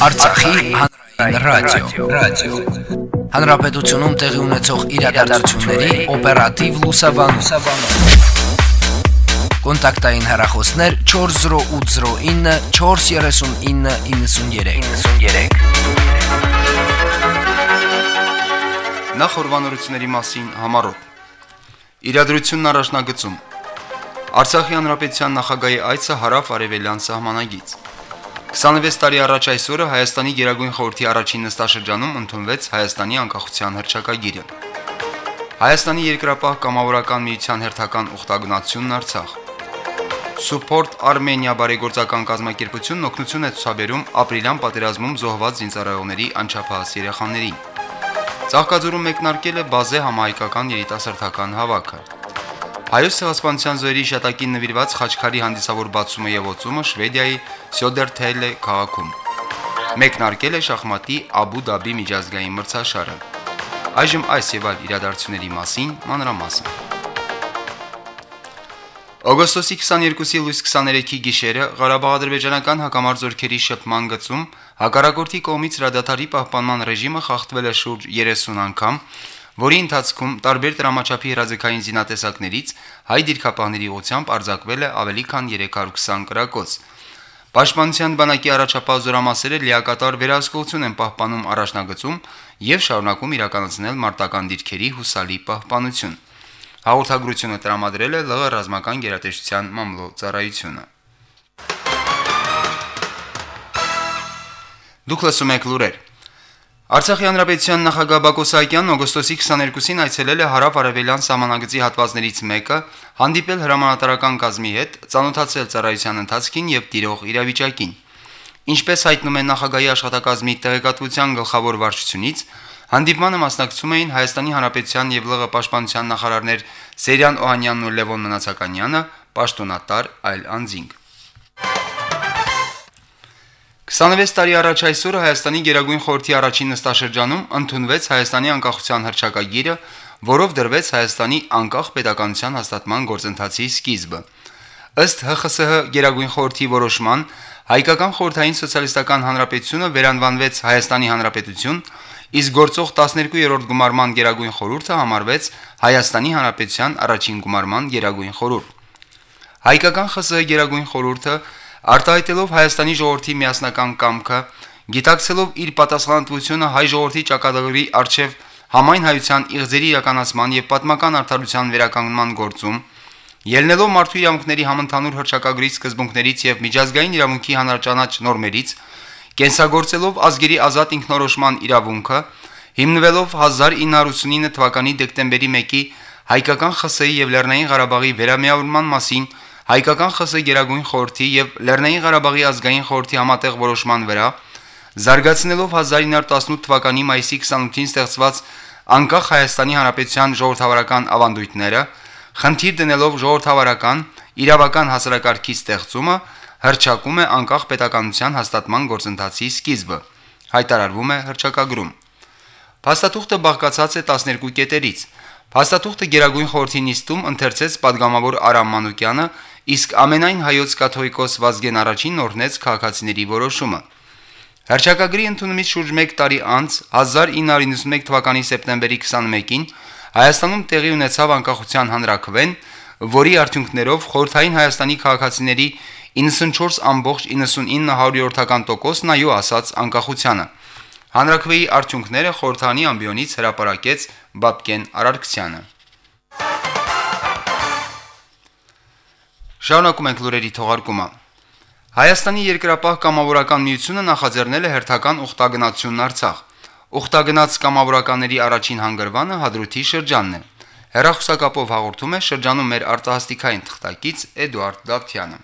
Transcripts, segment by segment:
Արցախի հանրային ռադիո, ռադիո։ Հանրապետությունում տեղի ունեցող իրադարձությունների օպերատիվ լուսաբանում։ Կոնտակտային հեռախոսներ 40809 43993։ 93։ Նախ օրվանորությունների մասին համառոտ։ Իրադրությունն առաջնագծում Արցախի հանրապետության նախագահի այցը հարավ արևելյան սահմանագից 26 տարի առաջ այսօրը Հայաստանի Գերագույն խորհրդի առաջին նստաշրջանում ընդունվեց Հայաստանի անկախության հռչակագիրը։ Հայաստանի երկրապահ կամավորական միության հերթական ուխտագնացությունն Արցախ։ Support Armenia բարեգործական կազմակերպությունն օգնություն է ցուցաբերում ապրիլյան պատերազմում զոհված զինծառայողների անչափահաս երեխաներին։ Ծաղկաձորում մեկնարկել է բազե համահայկական երիտասարդական հավաքը։ Հայոց ցեղասպանության զոհերի շտակին նվիրված խաչքարի հանդիսավոր բացումը եւ օծումը Շվեդիայի Սյոդերթելե քաղաքում։ Մեկնարկել է շախմատի Աբու Դաբի միջազգային մրցաշարը։ Այժմ այս եւ այլ իրադարձությունների մասին մանրամասն։ Օգոստոսի 22-ի լույս 23-ի գիշերը Ղարաբաղ-ադրբեջանական հակամարձօրքերի շփման գծում հակառակորդի կողմից հրադադարի պահպանման ռեժիմը խախտվել է շուրջ 30 անգամ, որի ընթացքում տարբեր դրամաչափի հրաձգային զինատեսակներից հայ դիրքապահների ուղությամբ արձակվել է ավելի քան 320 կրակոց։ Պաշտպանության բանակի առաջապահ զորամասերը լիակատար վերահսկողություն են պահպանում առաջնագծում եւ շարունակում իրականացնել մարտական դիրքերի հուսալի պահպանություն։ Հաղորդագրությունը տրամադրել է ԼՂ ռազմական գերատեսչության մամլո ծառայությունը։ Դուք լսում եք լուրեր։ Արցախի հանրապետության նախագահ Բակո Սահակյանն օգոստոսի 22-ին այցելել է հարավ-արևելյան սահմանագծի հատվածներից մեկը, հանդիպել հրամանատարական կազմի հետ, ծանոթացել ծառայության ընթացքին եւ տիրող իրավիճակին։ Ինչպես հայտնում են նախագահի աշխատակազմի տեղեկատվության գլխավոր վարչությունից, հանդիպմանը մասնակցում էին Հայաստանի Հանրապետության եւ ԼՂ պաշտպանության նախարարներ Սերյան Օհանյանն ու Լևոն Մնացականյանը, պաշտոնատար այլ անձինք։ 26 տարի առաջ այսօրը Հայաստանի Գերագույն խորհրդի առաջին նստաշրջանում ընդունվեց Հայաստանի անկախության հռչակագիրը, որով դրվեց Հայաստանի անկախ պետականության հաստատման գործընթացի սկիզբը։ Ըստ ՀԽՍՀ Գերագույն խորհրդի որոշման Հայկական խորհրդային սոցիալիստական հանրապետությունը վերանվանվեց Հայաստանի Հանրապետություն, իսկ գործող 12-րդ գումարման Գերագույն խորհուրդը համարվեց Հայաստանի Հանրապետության առաջին գումարման Գերագույն խորհուրդ։ Հայկական ԽՍՀ Գերագույն խորհուրդը արտահայտելով Հայաստանի ժողովրդի միասնական կամքը, գիտակցելով իր պատասխանատվությունը հայ ժողովրդի ճակատագրի արչև համայն հայության իղձերի իրականացման եւ պատմական արդարության վերականգնման գործում, ելնելով մարդու իրավունքների համընդհանուր հռչակագրի սկզբունքներից եւ միջազգային իրավունքի հանրաճանաչ նորմերից, կենսագործելով ազգերի ազատ ինքնորոշման իրավունքը, հիմնվելով 1989 թվականի դեկտեմբերի 1-ի հայկական ԽՍՀ-ի եւ Լեռնային Ղարաբաղի վերամիավորման մասին Հայկական ԽՍՀ Գերագույն խորհրդի եւ Լեռնային Ղարաբաղի ազգային խորհրդի համատեղ որոշման վրա զարգացնելով 1918 թվականի մայիսի 28-ին ստեղծված անկախ Հայաստանի Հանրապետության ժողովրդավարական ավանդույթները, խնդիր դնելով ժողովրդավարական իրավական հասարակարգի ստեղծումը, հրճակում է անկախ պետականության հաստատման գործընթացի սկիզբը, հայտարարվում է հրճակագրում։ Փաստաթուղթը բաղկացած է 12 կետերից։ Փաստաթուղթը Գերագույն խորհրդի նիստում ընթերցեց падգամավոր Արամ Մանուկյանը իսկ ամենայն հայոց կաթողիկոս Վազգեն առաջին օրնեց քաղաքացիների որոշումը։ Հրճակագրի ընդունումից շուրջ 1 տարի անց 1991 թվականի սեպտեմբերի 21-ին Հայաստանում տեղի ունեցավ անկախության հանրակրվեն, որի արդյունքներով խորթային Հայաստանի քաղաքացիների 94.99%-ն այո ասաց անկախությանը։ Հանրակրվեի արդյունքները խորթանի ամբիոնից հրապարակեց Բաբկեն Արարքցյանը։ Շարունակում ենք լուրերի թողարկումը։ Հայաստանի երկրապահ կամավորական միությունը նախաձեռնել է հերթական ուխտագնացությունն Արցախ։ Ուխտագնաց կամավորականների առաջին հանգրվանը Հադրութի շրջանն է։ Հերախոսակապով հաղորդում է շրջանում մեր արտահասթիկային թղթակից Էդուարդ Դավթյանը։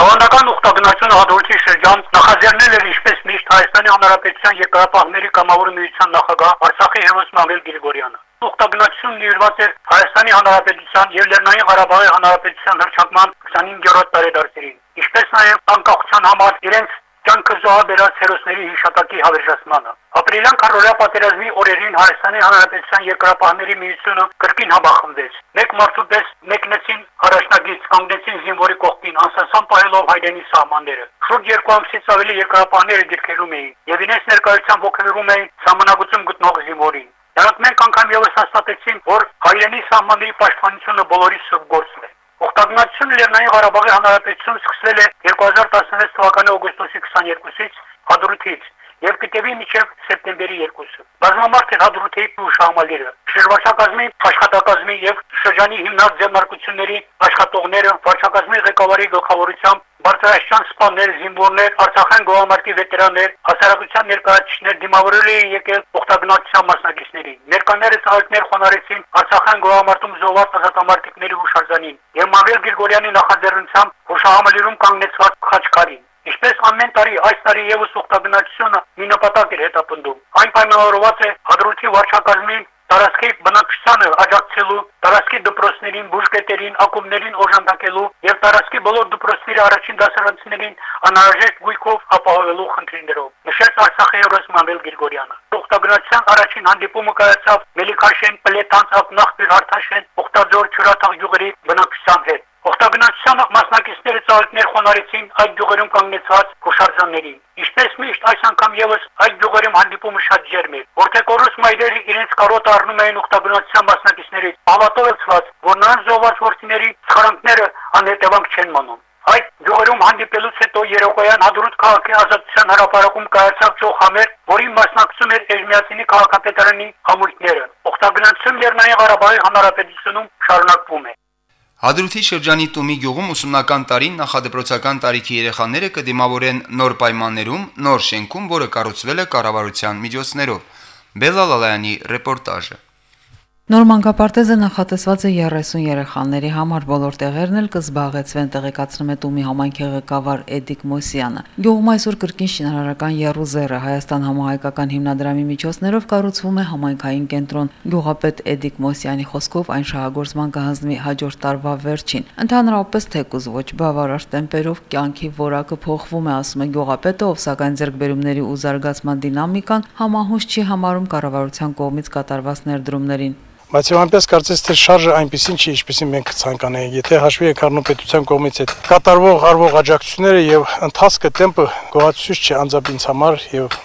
Հավանական ուխտագնացությունը Հադրութի շրջան նախաձեռնել էր ինչպես միշտ Հայաստանի Հանրապետության երկրապահների կամավոր միության նախագահ Արցախի հերոս Մամել Գրիգորյանը։ Ուխտագնացությունն նվիրված էր Հայաստանի Հանրապետության եւ Լեռնային Ղարաբաղի Հանրապետության հռչակման 25-րդ տարեդարձերին, ինչպես նաեւ անկախության համար իրենց կյանքը զոհաբերած հերոսների հիշատակի հավերժացմանը։ Ապրիլյան քարորյա պատերազմի օրերին Հայաստանի Հանրապետության երկրապահների միությունը կրկին համախմբվեց։ Մեկ մարդու պես մեկնեցին առաջնագից կանգնեցին զինվորի կողքին անսասան պահելով հայրենի սահմանները։ Շուրջ երկու ամսից ավելի երկրապահները դիրքերում էին եւ ինձ ներկայությամբ ողջերում էին համանագություն գտնող զինվորին։ Նրանք մեկ անգամ եւս հաստատեցին, որ հայրենի սահմանների պաշտպանությունը բոլորի սուրբ գործն է։ Օգտագործությունը Լեռնային Ղարաբաղի Հանրապետությունում սկսվել է 2016 թվականի օգոստոսի 22-ից Հադրութից եւ կտևի մինչեւ սեպտեմբերի 2-ը։ Բազմամարդ էր Հադրութի ուշահամալիրը։ Շրջակազմի աշխատակազմի եւ շրջանի հիմնած ձեռնարկությունների աշխատողները վարչակազմի ղեկավարի գլխավորությամբ Բարձրաշան սպաներ, զինվորներ, Արցախյան գոհամարտի վետերաններ, հասարակության ներկայացուցիչներ դիմավորել էին եկել օգտագործության մասնակիցներին։ Ներկաները ցավալքներ խոնարեցին Արցախյան գոհամարտում զոհված ազատամարտիկների հուշարձանին եւ Մագել Գրիգորյանի նախաձեռնությամբ հուշահամալիրում կանգնեցված խաչքարին։ Ինչպես ամեն տարի, այս տարի եւս օգտագործությունը մի նպատակ էր հետապնդում։ Այն պայմանավորված է հադրութի վարչակազմի տարածքի բնակչությանը աջակցելու, տարածքի դպրոցներին, բուժկետերին, ակումբներին օժանդակելու եւ տարածքի բոլոր դպրոցների առաջին դասարանցիներին անհրաժեշտ գույքով ապահովելու խնդիրներով։ Նշեց Արցախի հերոս Մամել Գրիգորյանը։ Օգտագործության առաջին հանդիպումը կայացավ Մելիքաշեն, Պլետանց, Ափնախբիր, Հարթաշեն, Օգտաձոր, Չուրաթաղ գյուղերի բնակչության հետ։ Օգտագնացության մասնակիցները ծաղիկներ խոնարեցին այդ գյուղերում կանգնեցված կոշարձանների։ Ինչպես միշտ այս անգամ եւս այդ գյուղերում հանդիպումը շատ ջերմ էր, որտեղ կորուս մայրերը իրենց կարոտը առնում էին օգտագնացության մասնակիցներից, հավատովեցված, որ նրանց զոհված ворթիների սխրանքները անհետևանք չեն մնում։ Այդ գյուղերում հանդիպելուց հետո Երեկոյան հադրուտ քաղաքի ազատության հրապարակում կայացավ ճոխամեր, որին մասնակցում էր Էջմիածինի քաղաքապետարանի համույթները։ Օգտագնացում Լեռնային Ղարաբաղի Հանրապետությունում շարունակվում է։ Հադրութի շրջանի Տումի գյուղում ուսումնական տարին նախադպրոցական տարիքի երեխաները կդիմավորեն նոր պայմաններում, նոր շենքում, որը կառուցվել է կառավարության միջոցներով։ Բելալալայանի ռեպորտաժը։ Նոր մանկապարտեզը նախատեսված է 30 երեխաների համար բոլոր տեղերն էլ կզբաղեցվեն տեղեկացնում է Տումի համայնքի ղեկավար Էդիկ Մոսյանը։ Գյուղում այսօր կրկին շինարարական Եռուզերը Հայաստան համահայկական հիմնադրամի միջոցներով կառուցվում է համայնքային կենտրոն։ Գյուղապետ Էդիկ Մոսյանի խոսքով այն շահագործման կհանձնվի հաջորդ տարվա վերջին։ Ընդհանրապես թեկուզ ոչ բավարար տեմպերով կյանքի որակը փոխվում է, ասում է գյուղապետը, ով սակայն ձեռքբերումների ու զարգացման դինամիկան համահունչ չի համարում կառավարության կողմից կատարված ներդրումներին։ Բայց եւ այնպես կարծես թե շարժը այնպեսին չի, ինչպեսին մենք ցանկանայինք։ Եթե հաշվի եք առնում պետության կողմից այդ կատարվող արվող աջակցությունները եւ ընթացքը տեմպը գոհացուցիչ չէ անձամբ ինձ համար եւ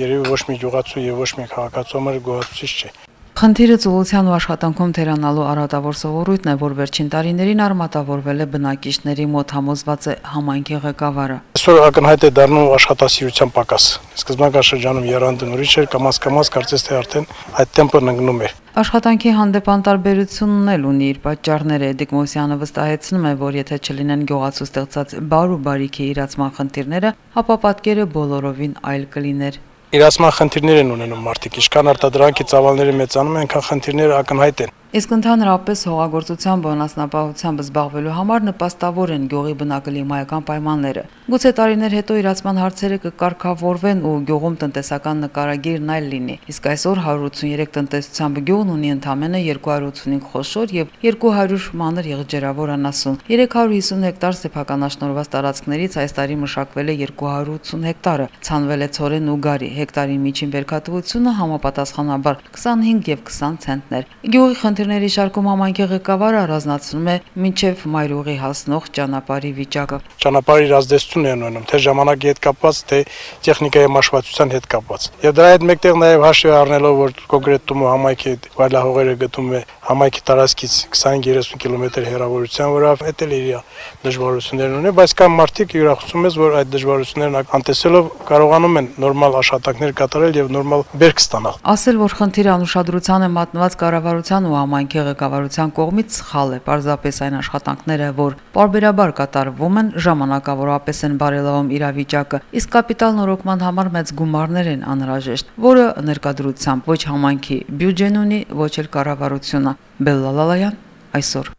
երևի ոչ մի գյուղացու եւ ոչ մի քաղաքացու համար գոհացուցիչ չէ։ Խնդիրը ծուլության ու աշխատանքում թերանալու արատավոր սովորույթն է, որ վերջին տարիներին արմատավորվել է բնակիչների մոտ համոզված է համայնքի ղեկավարը։ Այսօր ակնհայտ է դառնում աշխատասիրության պակաս։ Սկզբնական շրջանում երանդն ուրիշ էր, կամաց-կամաց կարծես թե արդեն այդ տեմպը ընկնում էր։ Աշխատանքի հանդեպ անտարբերությունն էլ ունի իր պատճառները։ Դիկմոսյանը վստահեցնում է, որ եթե չլինեն գյուղացու ստեղծած բար ու բարիքի իրացման խնդիրները, ապա պատկերը բոլորովին այլ կլիներ իրացման խնդիրներ են ունենում մարդիկ, ինչքան արտադրանքի ծավալները մեծանում են, այնքան խնդիրները ակնհայտ են։ Իսկ ընդհանրապես հողագործությամբ անասնապահությամբ զբաղվելու համար նպաստավոր են գյուղի բնակլիմայական պայմանները։ Գուցե տարիներ հետո իրացման հարցերը կկարգավորվեն ու գյուղում տնտեսական նկարագիրն այլ լինի։ Իսկ այսօր 183 տնտեսությամբ գյուղն ունի ընդամենը 285 խոշոր եւ 200 մանր եղջերավոր անասուն։ 350 հեկտար սեփականաշնորհված տարածքներից այս տարի մշակվել է 280 հեկտարը, ցանվել է ցորեն ու գարի։ Հեկտարի միջին բերքատվությունը համապատասխանաբար 25 եւ 20 ցենտներ։ Գյուղի խնդիրների շարքում համայնքի ղեկավարը առանձնացնում է մինչև մայրուղի հասնող ճանապարհի վիճակը։ Ճանապարհի ազդեցությունն է ունենում թե ժամանակի հետ կապված, թե տեխնիկայի մաշվածության հետ կապված։ Եվ դրա հետ մեկտեղ նաև հաշվի առնելով, որ կոնկրետ տումը համայնքի վայրահողերը գտնում է համայնքի տարածքից 20-30 կիլոմետր հեռավորության վրա, դա էլ իր դժվարություններ ունի, բայց կան մարդիկ յուրախցում ես, որ այդ դժվարություններն անտեսելով կարողանում են նորմալ աշխատանքներ կատարել եւ նորմալ բերք ստանալ։ Ասել, որ խնդիրը անուշադրության է մատնված կառավարության ու համայնքի ղեկավարության կողմից սխալ է, պարզապես այն աշխատանքները, որ պարբերաբար կատարվում են, ժամանակավորապես են բարելավում իրավիճակը, իսկ կապիտալ նորոգման համար մեծ գումարներ են անհրաժեշտ, որը ներկայդրությամբ ոչ համայնքի բյուջեն ունի, ոչ էլ կառավարությունը։ Բելլալալայան այսօր։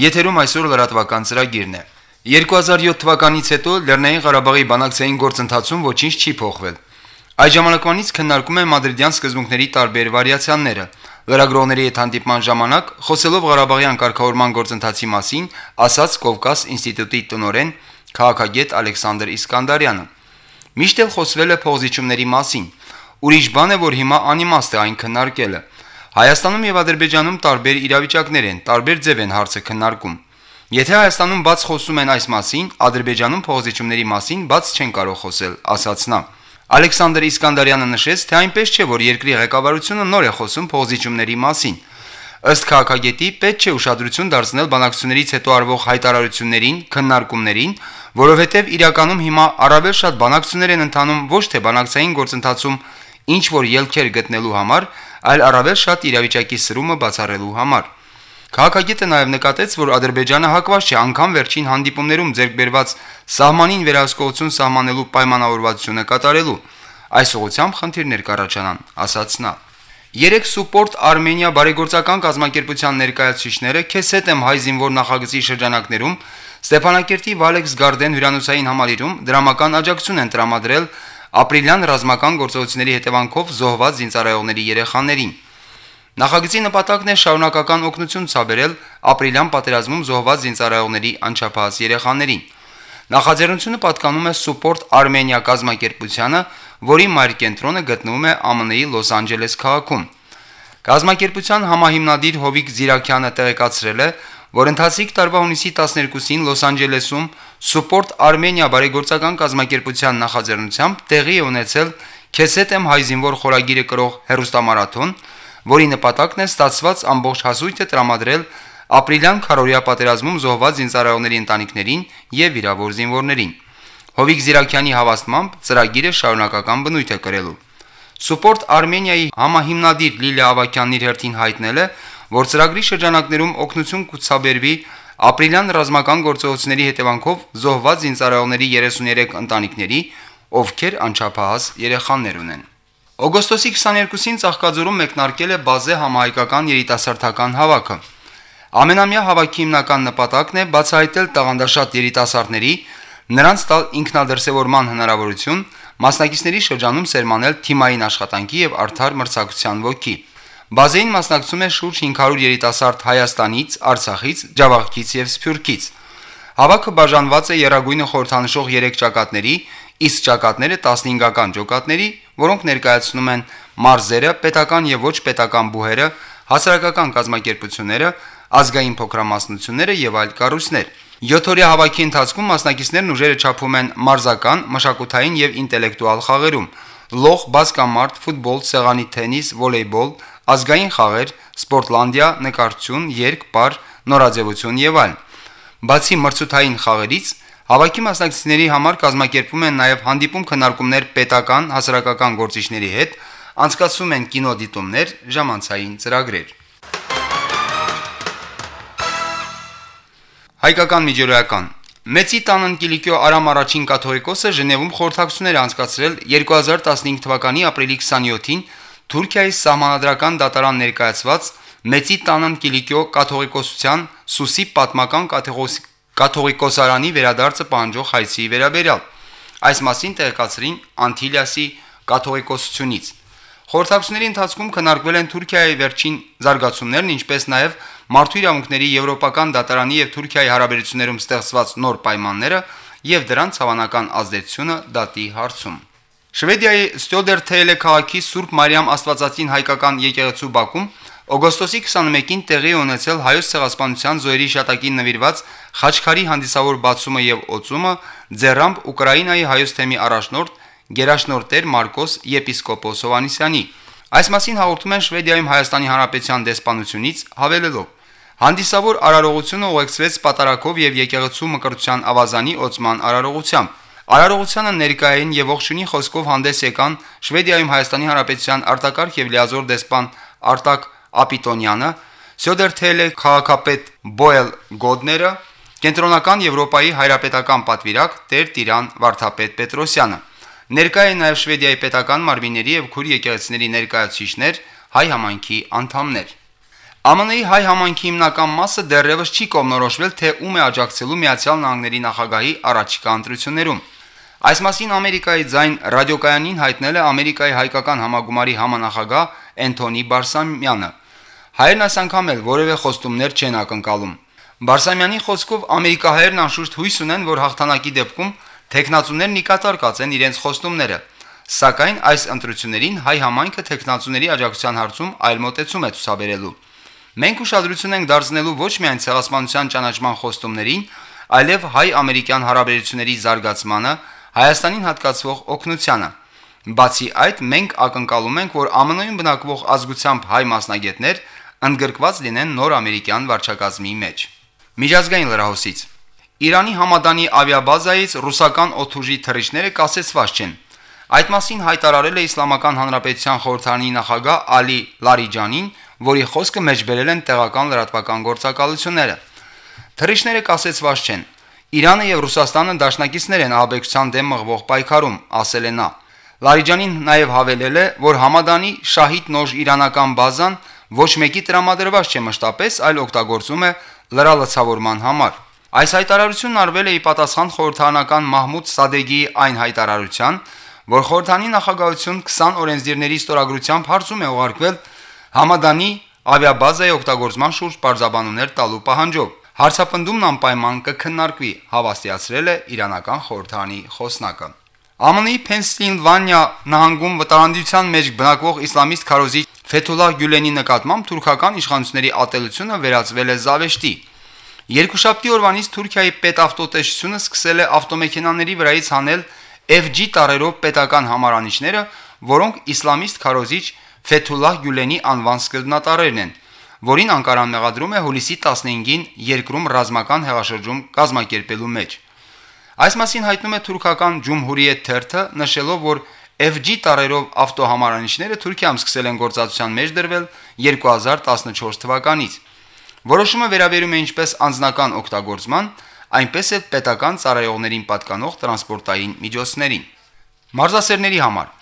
Եթերում այսօր լրատվական ծրագիրն է։ 2007 թվականից հետո Լեռնային Ղարաբաղի բանակցային գործընթացում ոչինչ չի փոխվել։ Այդ ժամանակվանից քննարկում են մադրիդյան սկզբունքների տարբեր վարիացիաները։ Լրագրողների հետ հանդիպման ժամանակ, խոսելով Ղարաբաղյան կարգավորման գործընթացի մասին, ասաց Կովկաս ինստիտուտի տնօրեն քաղաքագետ Ալեքսանդր Իսկանդարյանը։ Միշտ էլ խոսվել է փողզիչումների մասին։ Ուրիշ բան է, որ հիմա անիմաստ է այն քննարկելը։ Հայաստանում եւ Ադրբեջանում տարբեր իրավիճակներ են, տարբեր ձև են հարցը քննարկում։ Եթե Հայաստանում բաց խոսում են այս մասին, Ադրբեջանում փողզիչումների մասին բաց չեն կարող խոսել, ասաց նա։ Ալեքսանդր Իսկանդարյանը նշեց, թե այնպես չէ, որ երկրի ղեկավարությունը նոր է խոսում փողզիչումների մասին։ Ըստ քաղաքագետի պետք չէ ուշադրություն դարձնել բանակցություններից հետո արվող հայտարարություններին, քննարկումներին, որովհետև իրականում հիմա առավել շատ բանակցություններ են ընթանում ոչ թե բանակցային գործընթացում ինչ որ ելքեր գտնելու համար, այլ առավել շատ իրավիճակի սրումը բացառելու համար։ Քաղաքագետը նաև նկատեց, որ Ադրբեջանը հակված չէ անգամ վերջին հանդիպումներում ձեռք բերված սահմանին վերահսկողություն սահմանելու պայմանավորվածությունը կատարելու։ Այս ուղղությամբ խնդիրներ կառաջանան, ասաց նա։ Երեք սուպորտ Արմենիա բարեգործական կազմակերպության ներկայացուցիչները Քեսետեմ հայ զինվոր նախագծի շրջանակներում Ստեփանակերտի Վալեքս Գարդեն հյուրանոցային համալիրում դրամական աջակցություն են տրամադրել ապրիլյան ռազմական գործողությունների հետևանքով զոհված զինծառայողների երեխաներին։ Նախագծի նպատակն է շարունակական օգնություն ցաբերել ապրիլյան պատերազմում զոհված զինծառայողների անչափահաս երեխաներին։ Նախաձեռնությունը պատկանում է Support Armenia կազմակերպությանը, որի մայր կենտրոնը գտնվում է ԱՄՆ-ի Լոս Անջելես քաղաքում։ Կազմակերպության համահիմնադիր Հովիկ Զիրակյանը տեղեկացրել է, որ ընթացիկ տարվա հունիսի 12-ին Լոս Անջելեսում Support Armenia բարեգործական կազմակերպության նախաձեռնությամբ տեղի ունեցել Քեսետեմ հայ զինվոր խորագիրը կրող հերոստամարաթոն, որի նպատակն է ստացված ամբողջ հասույթը տրամադրել ապրիլյան քարորիա պատերազմում զոհված զինծառայողների ընտանիքներին եւ վիրավոր զինվորներին։ Հովիկ Զիրակյանի հավաստմամբ ծրագիրը շարունակական բնույթ է կրելու։ Support Armenia-ի համահիմնադիր Լիլիա Ավակյանն իր հերթին հայտնել է, որ ծրագրի շրջանակներում օգնություն կցաբերվի ապրիլյան ռազմական գործողությունների հետևանքով զոհված զինծառայողների 33 ընտանիքների, ովքեր անչափահաս երեխաներ ունեն։ Օգոստոսի 22-ին Ծաղկաձորում մեկնարկել է բազե համահայկական երիտասարդական հավաքը։ Ամենամյա հավաքի հիմնական նպատակն է բացահայտել տաղանդաշատ երիտասարդների, նրանց տալ ինքնադրսևորման հնարավորություն, մասնակիցների շրջանում սերմանել թիմային աշխատանքի եւ արդար մրցակցության ոգի։ Բազեին մասնակցում է շուրջ 500 երիտասարդ Հայաստանից, Արցախից, Ջավախքից եւ Սփյուռքից։ Հավաքը բաժանված է Երագույնը խորհրդանշող 3 ճակատների, իսկ ճակատները 15-ական ջոկատների, որոնք ներկայացնում են մարզերը, պետական եւ ոչ պետական բուհերը, հասարակական կազմակերպությունները, ազգային փոքրամասնությունները եւ այլ կառույցներ։ 7-օրյա հավաքի ընթացքում մասնակիցներն ուժերը չափում են մարզական, մշակութային եւ ինտելեկտուալ խաղերում՝ լող, բասկամարտ, ֆուտբոլ, սեղանի թենիս, վոլեյբոլ, ազգային խաղեր, սպորտլանդիա, նկարչություն, երգ, պար, նորաձևություն եւ այլն։ Բացի մրցութային խաղերից, հավաքի մասնակիցների համար կազմակերպվում են նաև հանդիպում քննարկումներ պետական, հասարակական գործիչների հետ, անցկացվում են կինոդիտումներ, ժամանցային ծրագրեր։ Հայկական միջուրայական Մեծի տանն Կիլիկիո Արամ առաջին կաթողիկոսը Ժնևում խորհրդակցություններ անցկացրել 2015 թվականի ապրիլի 27-ին Թուրքիայի սահմանադրական դատարան ներկայացված Մեծի տանն Կիլիկիո կաթողիկոսության Սուսի պատմական կաթողիկոսարանի վերադարձը պահանջող հայցի վերաբերյալ։ Այս մասին տեղեկացրին Անտիլիասի կաթողիկոսությունից։ Խորհրդակցությունների ընթացքում քննարկվել են Թուրքիայի վերջին զարգացումներն, ինչպես նաև մարդու իրավունքների եվրոպական դատարանի եւ Թուրքիայի հարաբերություններում ստեղծված նոր պայմանները եւ դրանց հավանական ազդեցությունը դատի հարցում։ Շվեդիայի Ստյոդերթեյլե քաղաքի Սուրբ Մարիամ Աստվածածին հայկական եկեղեցու Բաքում օգոստոսի 21-ին տեղի ունեցել հայոց ցեղասպանության զոհերի շտակին նվիրված խաչքարի հանդիսավոր բացումը եւ օծումը ձեռամբ Ուկրաինայի հայոց թեմի առաջնորդ Գերաշնորհ Մարկոս եպիսկոպոս Հովանիսյանի։ Այս մասին հաղորդում են Շվեդիայում Հայաստանի Հանրապետության դեսպանությունից հավելելով. Հանդիսավոր արարողությունը ուղեկցվեց պատարակով եւ եկեղեցու մկրտության ավազանի օծման արարողությամբ։ Արարողությանը ներկայային եւ ողջունի խոսքով հանդես եկան Շվեդիայում Հայաստանի Հանրապետության արտակարգ եւ լիազոր դեսպան Արտակ Ապիտոնյանը, Սյոդերթելը քաղաքապետ Բոել Գոդները, Կենտրոնական Եվրոպայի հայրապետական պատվիրակ Տեր Տիրան Վարդապետ Պետրոսյանը։ Ներկայ են նաև Շվեդիայի պետական մարմինների եւ քուր եկեղեցիների ներկայացուցիչներ, հայ համայնքի անդամներ։ ԱՄՆ-ի հայ համայնքի հիմնական մասը դեռևս չի կողմնորոշվել, թե ում է աջակցելու Միացյալ Նահանգների նախագահի առաջիկա ընտրություններում։ Այս մասին Ամերիկայի ձայն ռադիոկայանին հայտնել է Ամերիկայի հայկական համագումարի համանախագահ Էնթոնի Բարսամյանը։ Հայերն այս անգամ էլ որևէ խոստումներ չեն ակնկալում։ Բարսամյանի խոսքով ամերիկահայերն անշուշտ հույս ունեն, որ հաղթանակի դեպքում Տեխնացուներն նկատարկած են իրենց խոստումները, սակայն այս ընտրություններին հայ համայնքը տեխնացուների աջակցության հարցում այլ մոտեցում է ցուցաբերելու։ Մենք ուշադրություն ենք դարձնելու ոչ միայն ցեղասպանության ճանաչման խոստումներին, այլև հայ-ամերիկյան հարաբերությունների զարգացմանը, Հայաստանին հատկացվող օգնությանը։ Բացի այդ, մենք ակնկալում ենք, որ ԱՄՆ-ում բնակվող ազգությամբ հայ մասնագետներ ընդգրկված լինեն նոր ամերիկյան վարչակազմի մեջ։ Միջազգային լրահոսից. Իրանի Համադանի ավիաբազայից ռուսական օթուժի թռիչքները կասեցված չեն։ Այդ մասին հայտարարել է Իսլամական Հանրապետության խորհրդանի նախագահ Ալի Լարիջանին, որի խոսքը մեջբերել են տեղական լրատվական գործակալությունները։ Թռիչքները կասեցված չեն։ Իրանը եւ Ռուսաստանը դաշնակիցներ են աբեկցության դեմ մղվող պայքարում, ասել է նա։ Լարիջանին նաև հավելել է, որ Համադանի Շահիդ նոժ իրանական բազան ոչ մեկի տրամադրված չէ մշտապես, այլ օգտագործում է լրալցավորման համար։ Այս հայտարարությունն արվել է ի պատասխան խորհրդանական Մահմուդ Սադեգի այն հայտարարության, որ խորհրդանի նախագահություն 20 օրենսդիրների ստորագրությամբ հարցում է ուղարկվել Համադանի ավիաբազայի օգտագործման շուրջ բարձաբանումներ տալու պահանջով։ Հարցապնդումն անպայման կքննարկվի, հավաստիացրել է իրանական խորհրդանի խոսնակը։ ԱՄՆ-ի Փենսիլվանիա նահանգում վտարանդության մեջ բնակվող իսլամիստ քարոզիչ Ֆեթուլահ Գյուլենի նկատմամբ թուրքական իշխանությունների ատելությունը վերածվել է զավեշտի։ Երկուշաբթի օրվանից Թուրքիայի պետավտոտեսչությունը սկսել է ավտոմեքենաների վրայից հանել FG տարերով պետական համարանիշները, որոնք իսլամիստ քարոզիչ Ֆեթուլահ Գյուլենի անվան սկզբնատարերն են, որին Անկարան մեղադրում է հուլիսի 15-ին երկրում ռազմական հեղաշրջում կազմակերպելու մեջ։ Այս մասին հայտնում է թուրքական Ջումհուրիետ թերթը, նշելով, որ FG տարերով ավտոհամարանիշները Թուրքիայում սկսել են գործածության մեջ դրվել 2014 թվականից։ Որոշումը վերաբերում է ինչպես անձնական օգտագործման, այնպես էլ պետական ծառայողներին պատկանող տրանսպորտային միջոցներին։ Մարզասերների համար.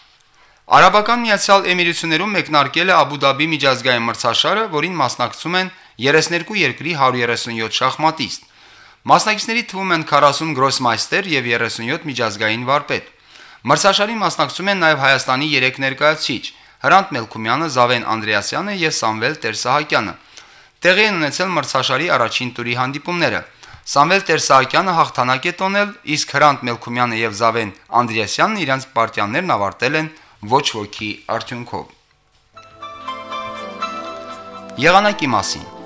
Արաբական Միացյալ Էմիրություններում մեկնարկել է Աբու Դաբի միջազգային մրցաշարը, որին մասնակցում են 32 երկրի 137 շախմատիստ։ Մասնակիցների թվում են 40 գրոսմայստեր եւ 37 միջազգային վարպետ։ Մրցաշարի մասնակցում են նաեւ Հայաստանի 3 ներկայացուցիչ՝ Հրանտ Մելքումյանը, Զավեն Անդրեասյանը եւ Սամվել Տերսահակյանը։ Տեղի են ունեցել մրցաշարի առաջին տուրի հանդիպումները։ Սամվել Տերսահակյանը հաղթանակ է տոնել, իսկ Հրանտ Մելքումյանը եւ Զավեն Անդրեասյանն իրենց պարտիաներն ավարտել են ոչ ոքի արդյունքով։ Եղանակի մասին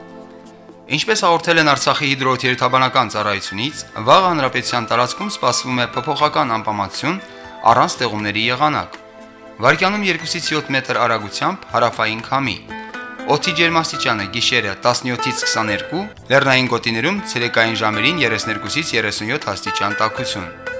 Ինչպես հաղորդել են Արցախի հիդրոթերապանական ծառայությունից, վաղ հանրապետության տարածքում սպասվում է փոփոխական անպամատություն առանց ձեղումների եղանակ։ Վարկյանում 2-ից 7 մետր արագությամբ հարավային քամի։ Օդի ջերմաստիճանը գիշերը 17-ից 22, լեռնային գոտիներում ցերեկային ժամերին 32-ից 37 աստիճան տաքություն։